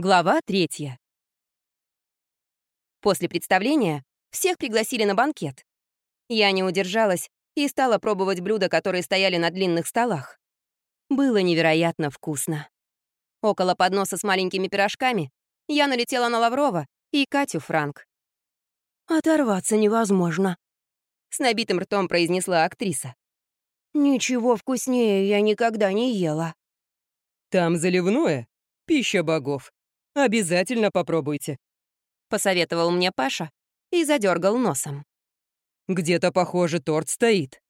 Глава третья. После представления всех пригласили на банкет. Я не удержалась и стала пробовать блюда, которые стояли на длинных столах. Было невероятно вкусно. Около подноса с маленькими пирожками я налетела на Лаврова и Катю Франк. «Оторваться невозможно», — с набитым ртом произнесла актриса. «Ничего вкуснее я никогда не ела». «Там заливное — пища богов», Обязательно попробуйте», — посоветовал мне Паша и задергал носом. «Где-то, похоже, торт стоит».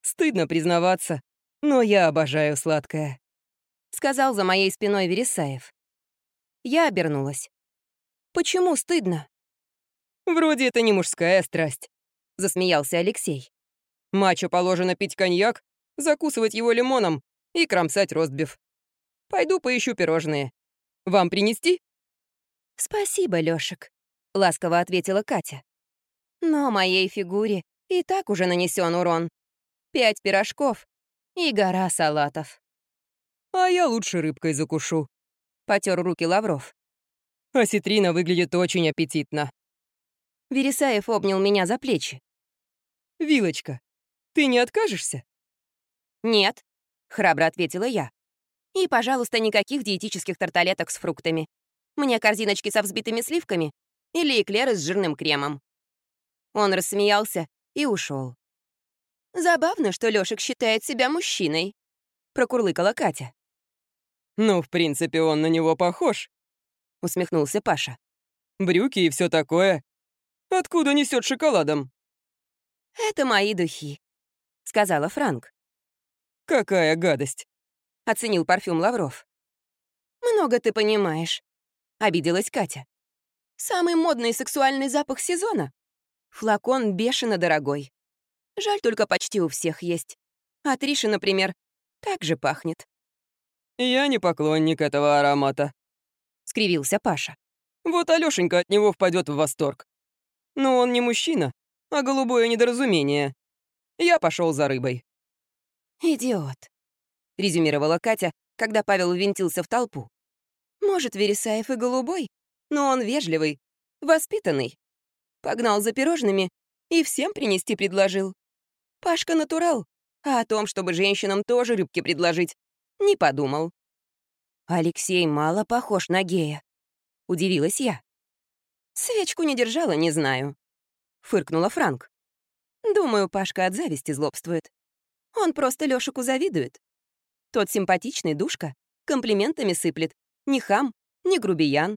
«Стыдно признаваться, но я обожаю сладкое», — сказал за моей спиной Вересаев. Я обернулась. «Почему стыдно?» «Вроде это не мужская страсть», — засмеялся Алексей. «Мачо положено пить коньяк, закусывать его лимоном и кромсать ростбиф. Пойду поищу пирожные. Вам принести?» «Спасибо, Лёшек», — ласково ответила Катя. «Но моей фигуре и так уже нанесен урон. Пять пирожков и гора салатов». «А я лучше рыбкой закушу», — потер руки Лавров. «Осетрина выглядит очень аппетитно». Вересаев обнял меня за плечи. «Вилочка, ты не откажешься?» «Нет», — храбро ответила я. И, пожалуйста, никаких диетических тарталеток с фруктами. Мне корзиночки со взбитыми сливками или эклеры с жирным кремом. Он рассмеялся и ушел. «Забавно, что Лёшек считает себя мужчиной», — прокурлыкала Катя. «Ну, в принципе, он на него похож», — усмехнулся Паша. «Брюки и все такое. Откуда несет шоколадом?» «Это мои духи», — сказала Франк. «Какая гадость!» — оценил парфюм Лавров. «Много ты понимаешь», — обиделась Катя. «Самый модный и сексуальный запах сезона. Флакон бешено дорогой. Жаль, только почти у всех есть. А Триша, например, так же пахнет». «Я не поклонник этого аромата», — скривился Паша. «Вот Алёшенька от него впадет в восторг. Но он не мужчина, а голубое недоразумение. Я пошел за рыбой». «Идиот», — резюмировала Катя, когда Павел ввинтился в толпу. «Может, Вересаев и голубой, но он вежливый, воспитанный. Погнал за пирожными и всем принести предложил. Пашка натурал, а о том, чтобы женщинам тоже рыбки предложить, не подумал». «Алексей мало похож на гея», — удивилась я. «Свечку не держала, не знаю», — фыркнула Франк. «Думаю, Пашка от зависти злобствует. Он просто Лёшику завидует. Тот симпатичный душка, комплиментами сыплет. Ни хам, ни грубиян.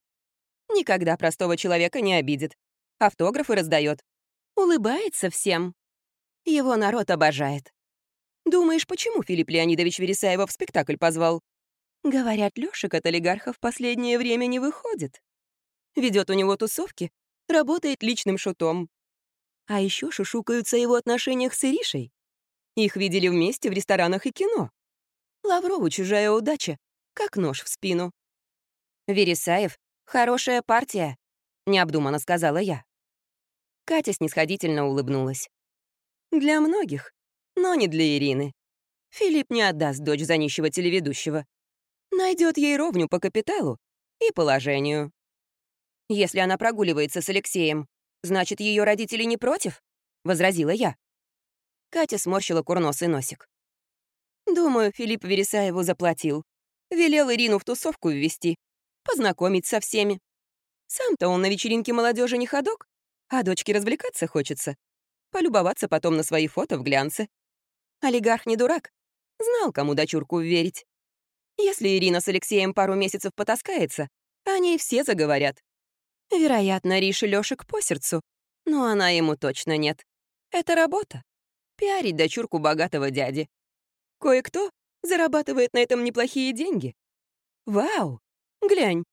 Никогда простого человека не обидит. Автографы раздает. Улыбается всем. Его народ обожает. Думаешь, почему Филипп Леонидович Вересаева в спектакль позвал? Говорят, Лёшек от олигархов в последнее время не выходит. Ведет у него тусовки, работает личным шутом. А еще шушукаются его отношениях с Иришей. Их видели вместе в ресторанах и кино. Лаврову чужая удача, как нож в спину. «Вересаев — хорошая партия», — необдуманно сказала я. Катя снисходительно улыбнулась. «Для многих, но не для Ирины. Филипп не отдаст дочь за нищего телеведущего. Найдет ей ровню по капиталу и положению. Если она прогуливается с Алексеем, значит, ее родители не против?» — возразила я. Катя сморщила курносый носик. Думаю, Филипп Вересаеву заплатил. Велел Ирину в тусовку ввести, познакомить со всеми. Сам-то он на вечеринке молодежи не ходок, а дочке развлекаться хочется. Полюбоваться потом на свои фото в глянце. Олигарх не дурак, знал, кому дочурку верить. Если Ирина с Алексеем пару месяцев потаскается, о ней все заговорят. Вероятно, Рише Лёшек по сердцу, но она ему точно нет. Это работа. Пиарить дочурку богатого дяди. Кое-кто зарабатывает на этом неплохие деньги. Вау! Глянь,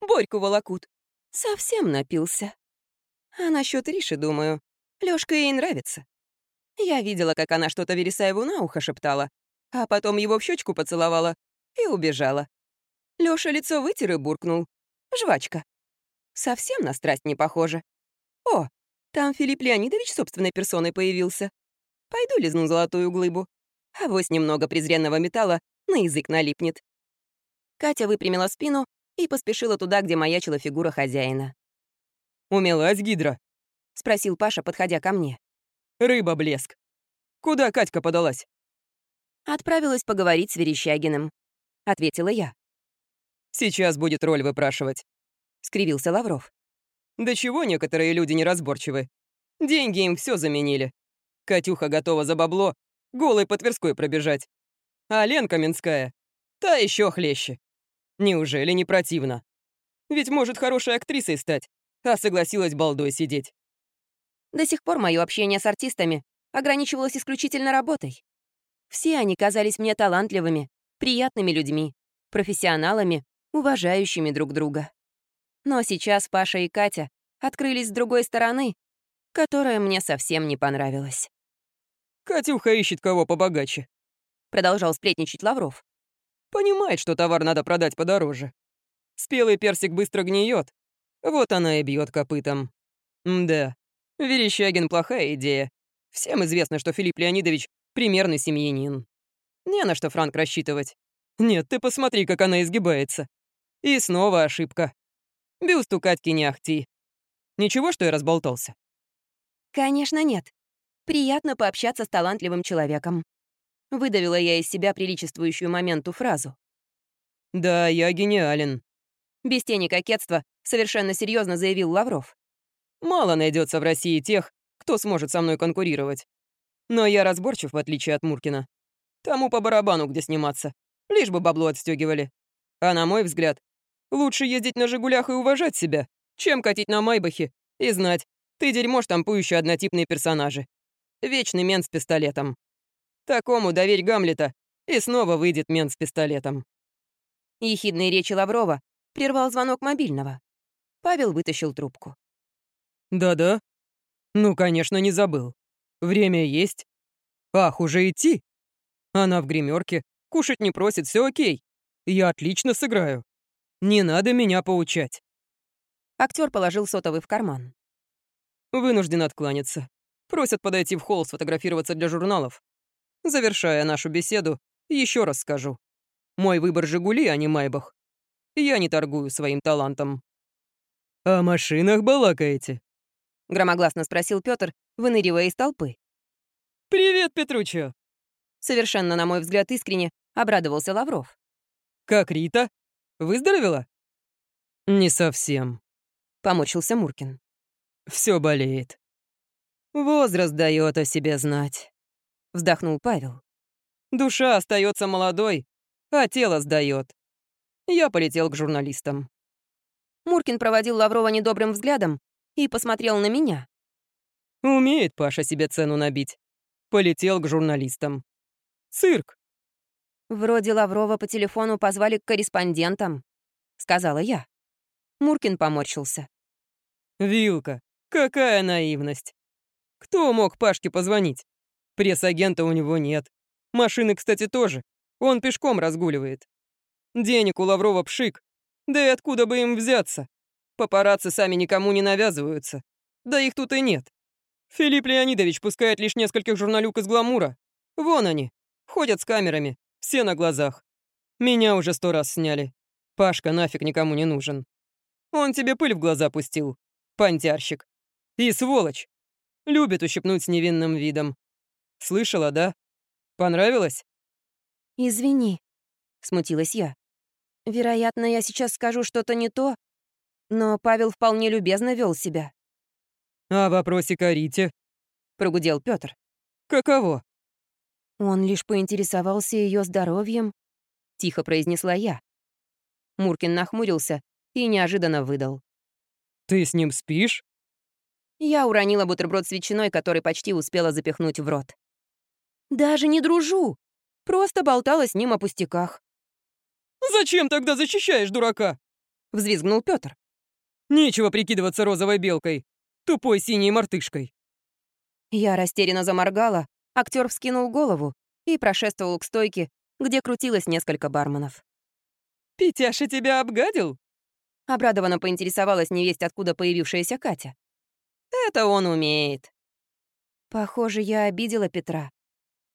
Борьку волокут. Совсем напился. А насчет Риши, думаю, Лёшка ей нравится. Я видела, как она что-то Вересаеву на ухо шептала, а потом его в щечку поцеловала и убежала. Лёша лицо вытер и буркнул. Жвачка. Совсем на страсть не похоже. О, там Филипп Леонидович собственной персоной появился. Пойду лизну золотую глыбу. Авось немного презренного металла на язык налипнет. Катя выпрямила спину и поспешила туда, где маячила фигура хозяина. «Умелась гидра?» — спросил Паша, подходя ко мне. «Рыба блеск. Куда Катька подалась?» «Отправилась поговорить с Верещагиным», — ответила я. «Сейчас будет роль выпрашивать», — скривился Лавров. «Да чего некоторые люди неразборчивы? Деньги им все заменили. Катюха готова за бабло голой по Тверской пробежать. А Ленка Минская, та еще хлеще. Неужели не противно? Ведь может хорошей актрисой стать, а согласилась балдой сидеть. До сих пор мое общение с артистами ограничивалось исключительно работой. Все они казались мне талантливыми, приятными людьми, профессионалами, уважающими друг друга. Но сейчас Паша и Катя открылись с другой стороны, которая мне совсем не понравилась. «Катюха ищет кого побогаче», — продолжал сплетничать Лавров. «Понимает, что товар надо продать подороже. Спелый персик быстро гниет, вот она и бьет копытом. да, Верещагин — плохая идея. Всем известно, что Филипп Леонидович — примерный семьянин. Не на что Франк рассчитывать. Нет, ты посмотри, как она изгибается. И снова ошибка. Бюст у Катьки не ахти. Ничего, что я разболтался? Конечно, нет. Приятно пообщаться с талантливым человеком. Выдавила я из себя приличествующую моменту фразу. «Да, я гениален», — без тени кокетства совершенно серьезно заявил Лавров. «Мало найдется в России тех, кто сможет со мной конкурировать. Но я разборчив, в отличие от Муркина. Тому по барабану, где сниматься. Лишь бы бабло отстегивали. А на мой взгляд, лучше ездить на «Жигулях» и уважать себя, чем катить на «Майбахе» и знать, ты дерьмо штампующий однотипные персонажи. Вечный мент с пистолетом. Такому доверь Гамлета, и снова выйдет мент с пистолетом. Ехидные речи Лаврова прервал звонок мобильного. Павел вытащил трубку. «Да-да. Ну, конечно, не забыл. Время есть. Ах, уже идти? Она в гримерке, кушать не просит, все окей. Я отлично сыграю. Не надо меня поучать». Актер положил сотовый в карман. Вынужден откланяться. Просят подойти в холл сфотографироваться для журналов. Завершая нашу беседу, еще раз скажу. Мой выбор «Жигули», а не «Майбах». Я не торгую своим талантом. «О машинах балакаете?» — громогласно спросил Пётр, выныривая из толпы. «Привет, Петручо!» Совершенно, на мой взгляд, искренне обрадовался Лавров. «Как Рита? Выздоровела?» «Не совсем», — помочился Муркин. Все болеет. Возраст дает о себе знать, вздохнул Павел. Душа остается молодой, а тело сдает. Я полетел к журналистам. Муркин проводил Лаврова недобрым взглядом и посмотрел на меня. Умеет Паша себе цену набить. Полетел к журналистам. Цирк. Вроде Лаврова по телефону позвали к корреспондентам, сказала я. Муркин поморщился. Вилка, Какая наивность. Кто мог Пашке позвонить? Пресс-агента у него нет. Машины, кстати, тоже. Он пешком разгуливает. Денег у Лаврова пшик. Да и откуда бы им взяться? Папарацци сами никому не навязываются. Да их тут и нет. Филипп Леонидович пускает лишь нескольких журналюк из гламура. Вон они, ходят с камерами, все на глазах. Меня уже сто раз сняли. Пашка нафиг никому не нужен. Он тебе пыль в глаза пустил, понтярщик. И сволочь! Любит ущипнуть с невинным видом. Слышала, да? Понравилось? «Извини», — смутилась я. «Вероятно, я сейчас скажу что-то не то, но Павел вполне любезно вел себя». «А вопросик о Рите?» — прогудел Петр. «Каково?» «Он лишь поинтересовался ее здоровьем», — тихо произнесла я. Муркин нахмурился и неожиданно выдал. «Ты с ним спишь?» Я уронила бутерброд с ветчиной, который почти успела запихнуть в рот. «Даже не дружу. Просто болтала с ним о пустяках». «Зачем тогда защищаешь дурака?» — взвизгнул Пётр. «Нечего прикидываться розовой белкой, тупой синей мартышкой». Я растерянно заморгала, актер вскинул голову и прошествовал к стойке, где крутилось несколько барменов. «Петяша тебя обгадил?» Обрадованно поинтересовалась невесть, откуда появившаяся Катя. Это он умеет. Похоже, я обидела Петра.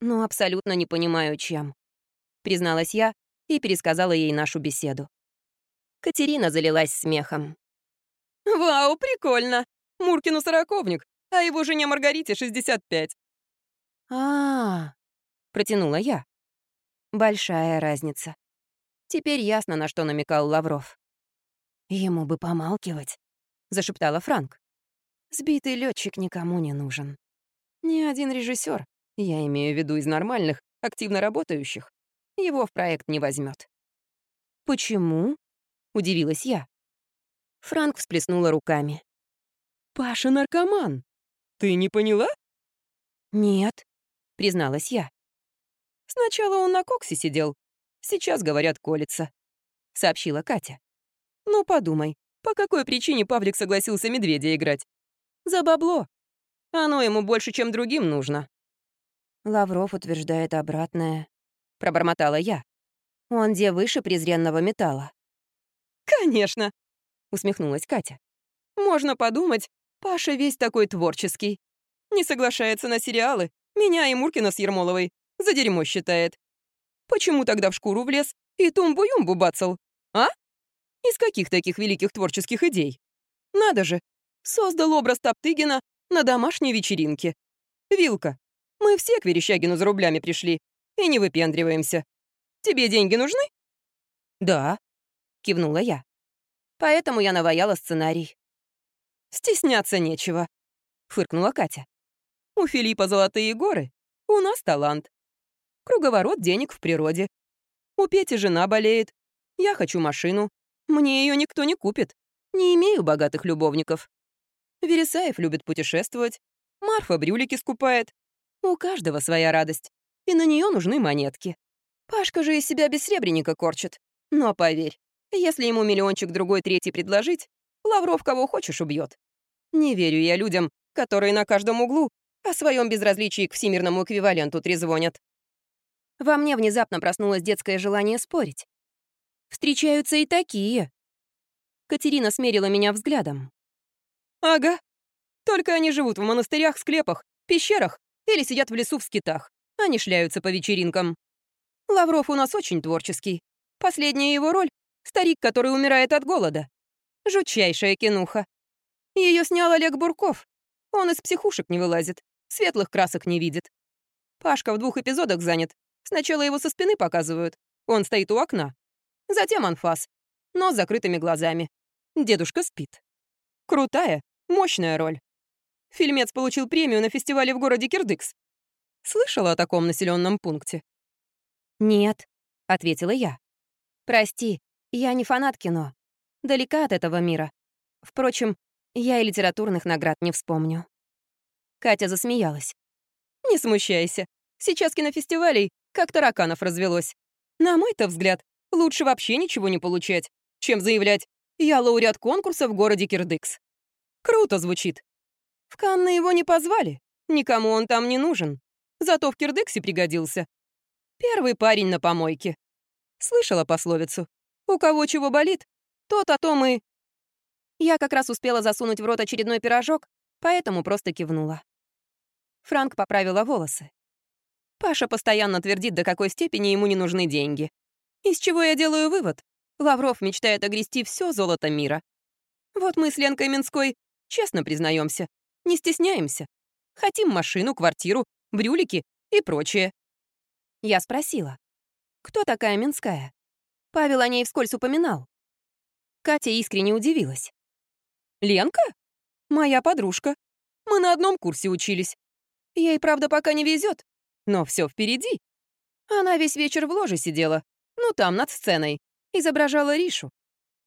Но абсолютно не понимаю, чем. Призналась я и пересказала ей нашу беседу. Катерина залилась смехом. «Вау, прикольно! Муркину сороковник, а его жене Маргарите 65. а, -а, -а протянула я. Большая разница. Теперь ясно, на что намекал Лавров. «Ему бы помалкивать», — зашептала Франк. «Сбитый летчик никому не нужен. Ни один режиссер, я имею в виду из нормальных, активно работающих, его в проект не возьмет. «Почему?» — удивилась я. Франк всплеснула руками. «Паша наркоман! Ты не поняла?» «Нет», — призналась я. «Сначала он на коксе сидел, сейчас, говорят, колется», — сообщила Катя. «Ну, подумай, по какой причине Павлик согласился медведя играть? За бабло. Оно ему больше, чем другим нужно». Лавров утверждает обратное, — пробормотала я. Он где выше презренного металла. «Конечно», — усмехнулась Катя. «Можно подумать, Паша весь такой творческий. Не соглашается на сериалы, меня и Муркина с Ермоловой за дерьмо считает. Почему тогда в шкуру влез и тумбу-юмбу бацал, а? Из каких таких великих творческих идей? Надо же, создал образ Топтыгина на домашней вечеринке. Вилка, мы все к Верещагину за рублями пришли и не выпендриваемся. Тебе деньги нужны? Да, кивнула я. Поэтому я наваяла сценарий. Стесняться нечего, фыркнула Катя. У Филиппа золотые горы, у нас талант. Круговорот денег в природе. У Пети жена болеет. Я хочу машину. Мне ее никто не купит. Не имею богатых любовников. Вересаев любит путешествовать. Марфа брюлики скупает. У каждого своя радость. И на нее нужны монетки. Пашка же из себя бессребреника корчит. Но поверь, если ему миллиончик другой третий предложить, Лавров кого хочешь убьет. Не верю я людям, которые на каждом углу о своем безразличии к всемирному эквиваленту трезвонят. Во мне внезапно проснулось детское желание спорить. Встречаются и такие. Катерина смерила меня взглядом. Ага. Только они живут в монастырях, склепах, пещерах или сидят в лесу в скитах. Они шляются по вечеринкам. Лавров у нас очень творческий. Последняя его роль — старик, который умирает от голода. Жутчайшая кинуха. Ее снял Олег Бурков. Он из психушек не вылазит, светлых красок не видит. Пашка в двух эпизодах занят. Сначала его со спины показывают. Он стоит у окна. Затем анфас. Но с закрытыми глазами. Дедушка спит. Крутая, мощная роль. Фильмец получил премию на фестивале в городе Кирдыкс. Слышала о таком населенном пункте? «Нет», — ответила я. «Прости, я не фанат кино. Далека от этого мира. Впрочем, я и литературных наград не вспомню». Катя засмеялась. «Не смущайся. Сейчас кинофестивалей как тараканов развелось. На мой-то взгляд, лучше вообще ничего не получать, чем заявлять «Я лауреат конкурса в городе Кирдыкс». Круто звучит. В Канны его не позвали, никому он там не нужен. Зато в Кирдыксе пригодился. Первый парень на помойке. Слышала пословицу. У кого чего болит, тот о том и... Я как раз успела засунуть в рот очередной пирожок, поэтому просто кивнула. Франк поправила волосы. Паша постоянно твердит, до какой степени ему не нужны деньги. Из чего я делаю вывод? Лавров мечтает огрести все золото мира. Вот мы с Ленкой Минской честно признаемся, не стесняемся. Хотим машину, квартиру, брюлики и прочее. Я спросила, кто такая Минская? Павел о ней вскользь упоминал. Катя искренне удивилась. «Ленка? Моя подружка. Мы на одном курсе учились. Ей, правда, пока не везет, но все впереди. Она весь вечер в ложе сидела, ну там, над сценой, изображала Ришу.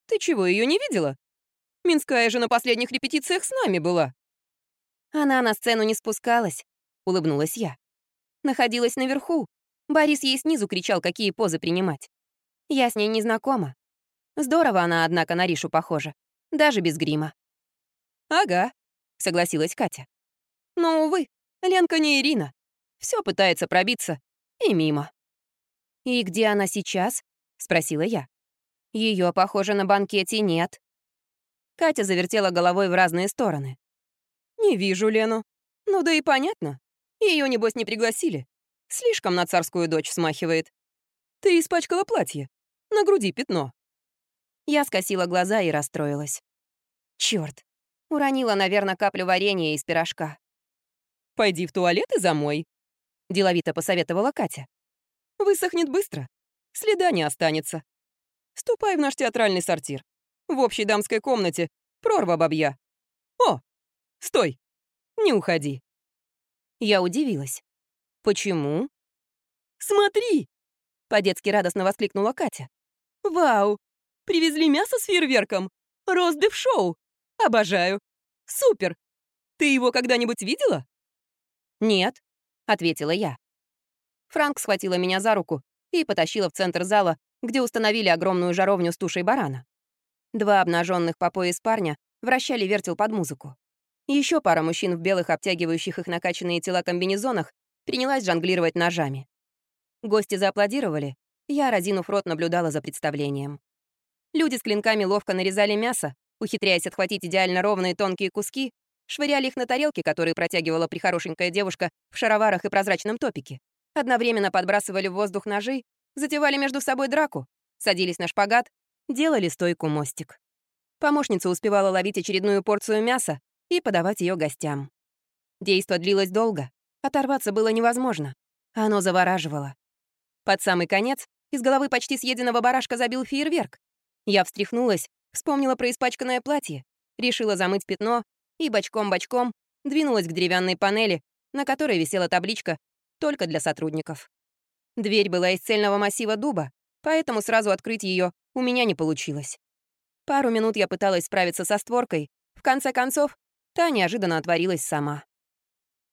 Ты чего, ее не видела? Минская же на последних репетициях с нами была. Она на сцену не спускалась, улыбнулась я. Находилась наверху. Борис ей снизу кричал, какие позы принимать. Я с ней не знакома. Здорово она, однако, на Ришу похожа. Даже без грима. «Ага», — согласилась Катя. «Но, увы, Ленка не Ирина. Все пытается пробиться. И мимо». «И где она сейчас?» — спросила я. Ее, похоже, на банкете нет. Катя завертела головой в разные стороны. «Не вижу Лену. Ну да и понятно. Ее, небось, не пригласили. Слишком на царскую дочь смахивает. Ты испачкала платье. На груди пятно». Я скосила глаза и расстроилась. Черт, уронила, наверное, каплю варенья из пирожка. «Пойди в туалет и замой», — деловито посоветовала Катя. «Высохнет быстро, следа не останется. Ступай в наш театральный сортир. В общей дамской комнате прорва бабья. О, стой, не уходи». Я удивилась. «Почему?» «Смотри!» — по-детски радостно воскликнула Катя. «Вау! Привезли мясо с фейерверком! Ростбиф-шоу! Обожаю! Супер! Ты его когда-нибудь видела?» «Нет», — ответила я. Франк схватила меня за руку и потащила в центр зала, где установили огромную жаровню с тушей барана. Два обнаженных по пояс парня вращали вертел под музыку. Еще пара мужчин в белых, обтягивающих их накачанные тела комбинезонах, принялась жонглировать ножами. Гости зааплодировали, я, разинув рот, наблюдала за представлением. Люди с клинками ловко нарезали мясо, ухитряясь отхватить идеально ровные тонкие куски, швыряли их на тарелки, которые протягивала прихорошенькая девушка в шароварах и прозрачном топике, одновременно подбрасывали в воздух ножи, затевали между собой драку, садились на шпагат, делали стойку мостик. Помощница успевала ловить очередную порцию мяса и подавать ее гостям. Действо длилось долго, оторваться было невозможно. Оно завораживало. Под самый конец из головы почти съеденного барашка забил фейерверк. Я встряхнулась, вспомнила про испачканное платье, решила замыть пятно и бочком-бочком двинулась к деревянной панели, на которой висела табличка «Только для сотрудников». Дверь была из цельного массива дуба, поэтому сразу открыть ее у меня не получилось. Пару минут я пыталась справиться со створкой, в конце концов, та неожиданно отворилась сама.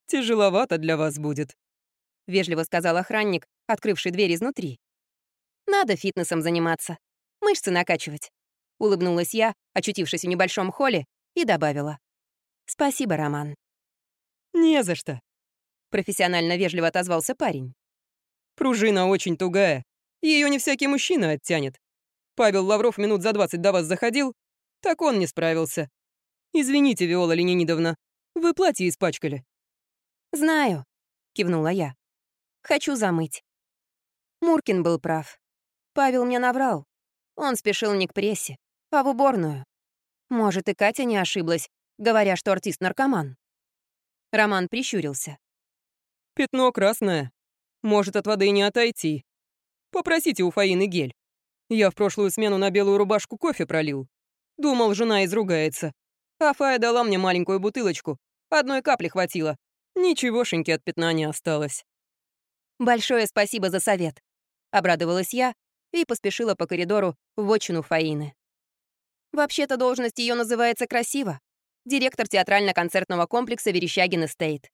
«Тяжеловато для вас будет», — вежливо сказал охранник, открывший дверь изнутри. «Надо фитнесом заниматься, мышцы накачивать», — улыбнулась я, очутившись в небольшом холле, и добавила. «Спасибо, Роман». «Не за что», — профессионально вежливо отозвался парень. «Пружина очень тугая. Ее не всякий мужчина оттянет. Павел Лавров минут за двадцать до вас заходил, так он не справился. Извините, Виола Ленинидовна, вы платье испачкали». «Знаю», — кивнула я. «Хочу замыть». Муркин был прав. Павел мне наврал. Он спешил не к прессе, а в уборную. Может, и Катя не ошиблась, говоря, что артист наркоман. Роман прищурился. «Пятно красное. Может от воды не отойти. Попросите у Фаины гель. Я в прошлую смену на белую рубашку кофе пролил. Думал, жена изругается. А Фая дала мне маленькую бутылочку. Одной капли хватило. Ничегошеньки от пятна не осталось». «Большое спасибо за совет», — обрадовалась я и поспешила по коридору в отчину Фаины. Вообще-то должность ее называется красиво. Директор театрально-концертного комплекса Верещагин Эстейт.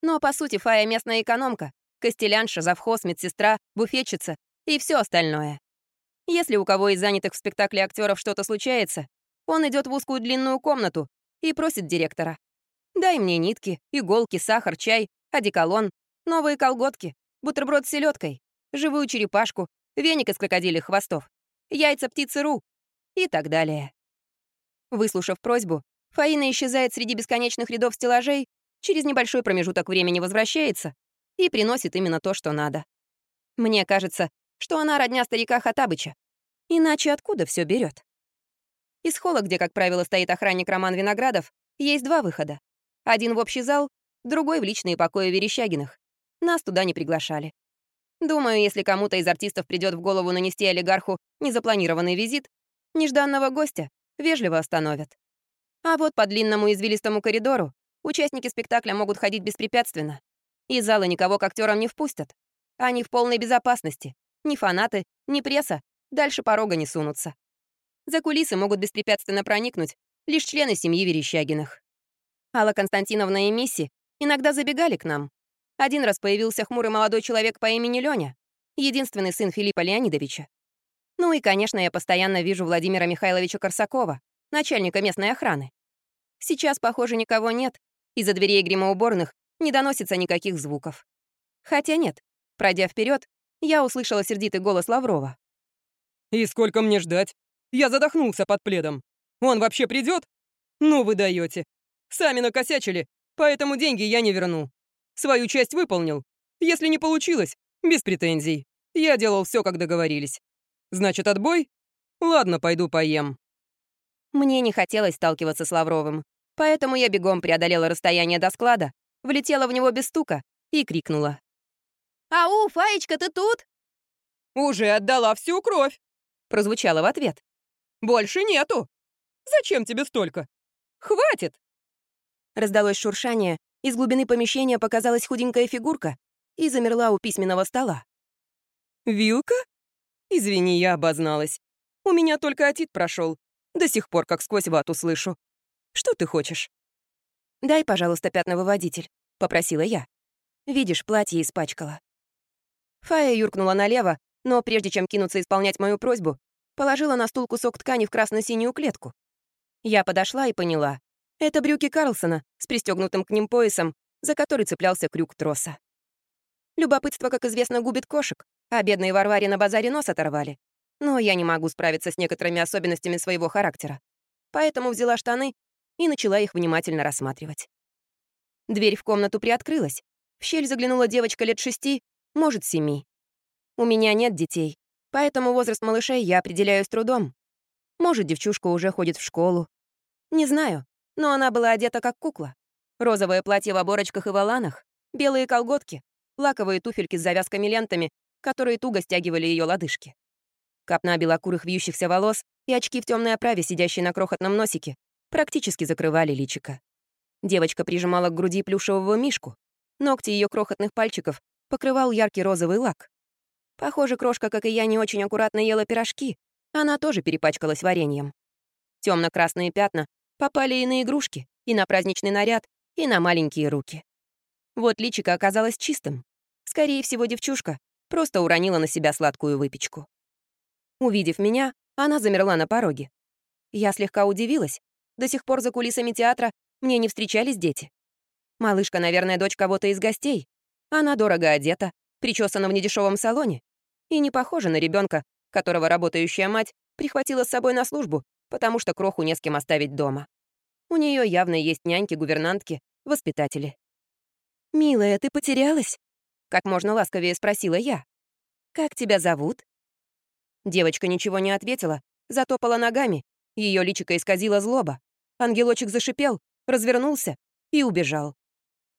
Но, по сути, Фая местная экономка, костелянша, завхоз, медсестра, буфетчица и все остальное. Если у кого из занятых в спектакле актеров что-то случается, он идет в узкую длинную комнату и просит директора. «Дай мне нитки, иголки, сахар, чай, одеколон, новые колготки, бутерброд с селедкой, живую черепашку, веник из крокодилих хвостов, яйца птицы Ру, и так далее. Выслушав просьбу, Фаина исчезает среди бесконечных рядов стеллажей, через небольшой промежуток времени возвращается и приносит именно то, что надо. Мне кажется, что она родня старика Хатабыча. Иначе откуда все берет? Из холла, где, как правило, стоит охранник Роман Виноградов, есть два выхода. Один в общий зал, другой в личные покои Верещагиных. Нас туда не приглашали. Думаю, если кому-то из артистов придет в голову нанести олигарху незапланированный визит, Нежданного гостя вежливо остановят. А вот по длинному извилистому коридору участники спектакля могут ходить беспрепятственно. Из зала никого к актерам не впустят. Они в полной безопасности. Ни фанаты, ни пресса дальше порога не сунутся. За кулисы могут беспрепятственно проникнуть лишь члены семьи Верещагиных. Алла Константиновна и Мисси иногда забегали к нам. Один раз появился хмурый молодой человек по имени Лёня, единственный сын Филиппа Леонидовича. Ну и, конечно, я постоянно вижу Владимира Михайловича Корсакова, начальника местной охраны. Сейчас, похоже, никого нет, из-за дверей гримоуборных не доносится никаких звуков. Хотя нет, пройдя вперед, я услышала сердитый голос Лаврова. «И сколько мне ждать? Я задохнулся под пледом. Он вообще придет? Ну вы даете. Сами накосячили, поэтому деньги я не верну. Свою часть выполнил. Если не получилось, без претензий. Я делал все, как договорились. Значит, отбой? Ладно, пойду поем». Мне не хотелось сталкиваться с Лавровым, поэтому я бегом преодолела расстояние до склада, влетела в него без стука и крикнула. «Ау, Фаечка, ты тут?» «Уже отдала всю кровь!» — прозвучало в ответ. «Больше нету! Зачем тебе столько? Хватит!» Раздалось шуршание, из глубины помещения показалась худенькая фигурка и замерла у письменного стола. «Вилка? Извини, я обозналась. У меня только отит прошел. До сих пор как сквозь вату слышу. Что ты хочешь?» «Дай, пожалуйста, пятновыводитель», — попросила я. «Видишь, платье испачкала». Фая юркнула налево, но прежде чем кинуться исполнять мою просьбу, положила на стул кусок ткани в красно-синюю клетку. Я подошла и поняла. Это брюки Карлсона с пристегнутым к ним поясом, за который цеплялся крюк троса. Любопытство, как известно, губит кошек, а бедные Варваре на базаре нос оторвали. Но я не могу справиться с некоторыми особенностями своего характера. Поэтому взяла штаны и начала их внимательно рассматривать. Дверь в комнату приоткрылась. В щель заглянула девочка лет шести, может, семи. У меня нет детей, поэтому возраст малышей я определяю с трудом. Может, девчушка уже ходит в школу. Не знаю, но она была одета как кукла. Розовое платье в оборочках и воланах, белые колготки, лаковые туфельки с завязками-лентами, которые туго стягивали ее лодыжки. Копна белокурых вьющихся волос и очки в темной оправе, сидящие на крохотном носике, практически закрывали личико. Девочка прижимала к груди плюшевого мишку. Ногти ее крохотных пальчиков покрывал яркий розовый лак. Похоже, крошка, как и я, не очень аккуратно ела пирожки. Она тоже перепачкалась вареньем. темно красные пятна попали и на игрушки, и на праздничный наряд, и на маленькие руки. Вот личико оказалось чистым. Скорее всего, девчушка просто уронила на себя сладкую выпечку. Увидев меня, она замерла на пороге. Я слегка удивилась. До сих пор за кулисами театра мне не встречались дети. Малышка, наверное, дочь кого-то из гостей. Она дорого одета, причесана в недешевом салоне и не похожа на ребенка, которого работающая мать прихватила с собой на службу, потому что кроху не с кем оставить дома. У нее явно есть няньки, гувернантки, воспитатели. «Милая, ты потерялась?» — как можно ласковее спросила я. «Как тебя зовут?» Девочка ничего не ответила, затопала ногами, ее личико исказило злоба. Ангелочек зашипел, развернулся и убежал.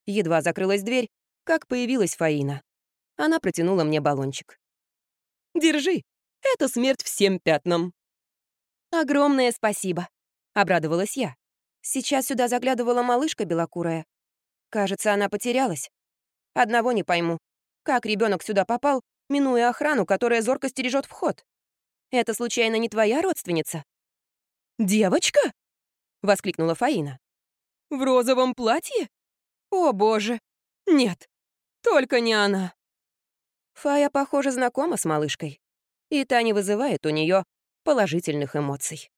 Едва закрылась дверь, как появилась Фаина. Она протянула мне баллончик. «Держи, это смерть всем пятнам». «Огромное спасибо», — обрадовалась я. Сейчас сюда заглядывала малышка белокурая. Кажется, она потерялась. Одного не пойму. Как ребенок сюда попал, минуя охрану, которая зорко стережет вход? Это, случайно, не твоя родственница? «Девочка?» — воскликнула Фаина. «В розовом платье? О, боже! Нет, только не она!» Фая, похоже, знакома с малышкой, и та не вызывает у нее положительных эмоций.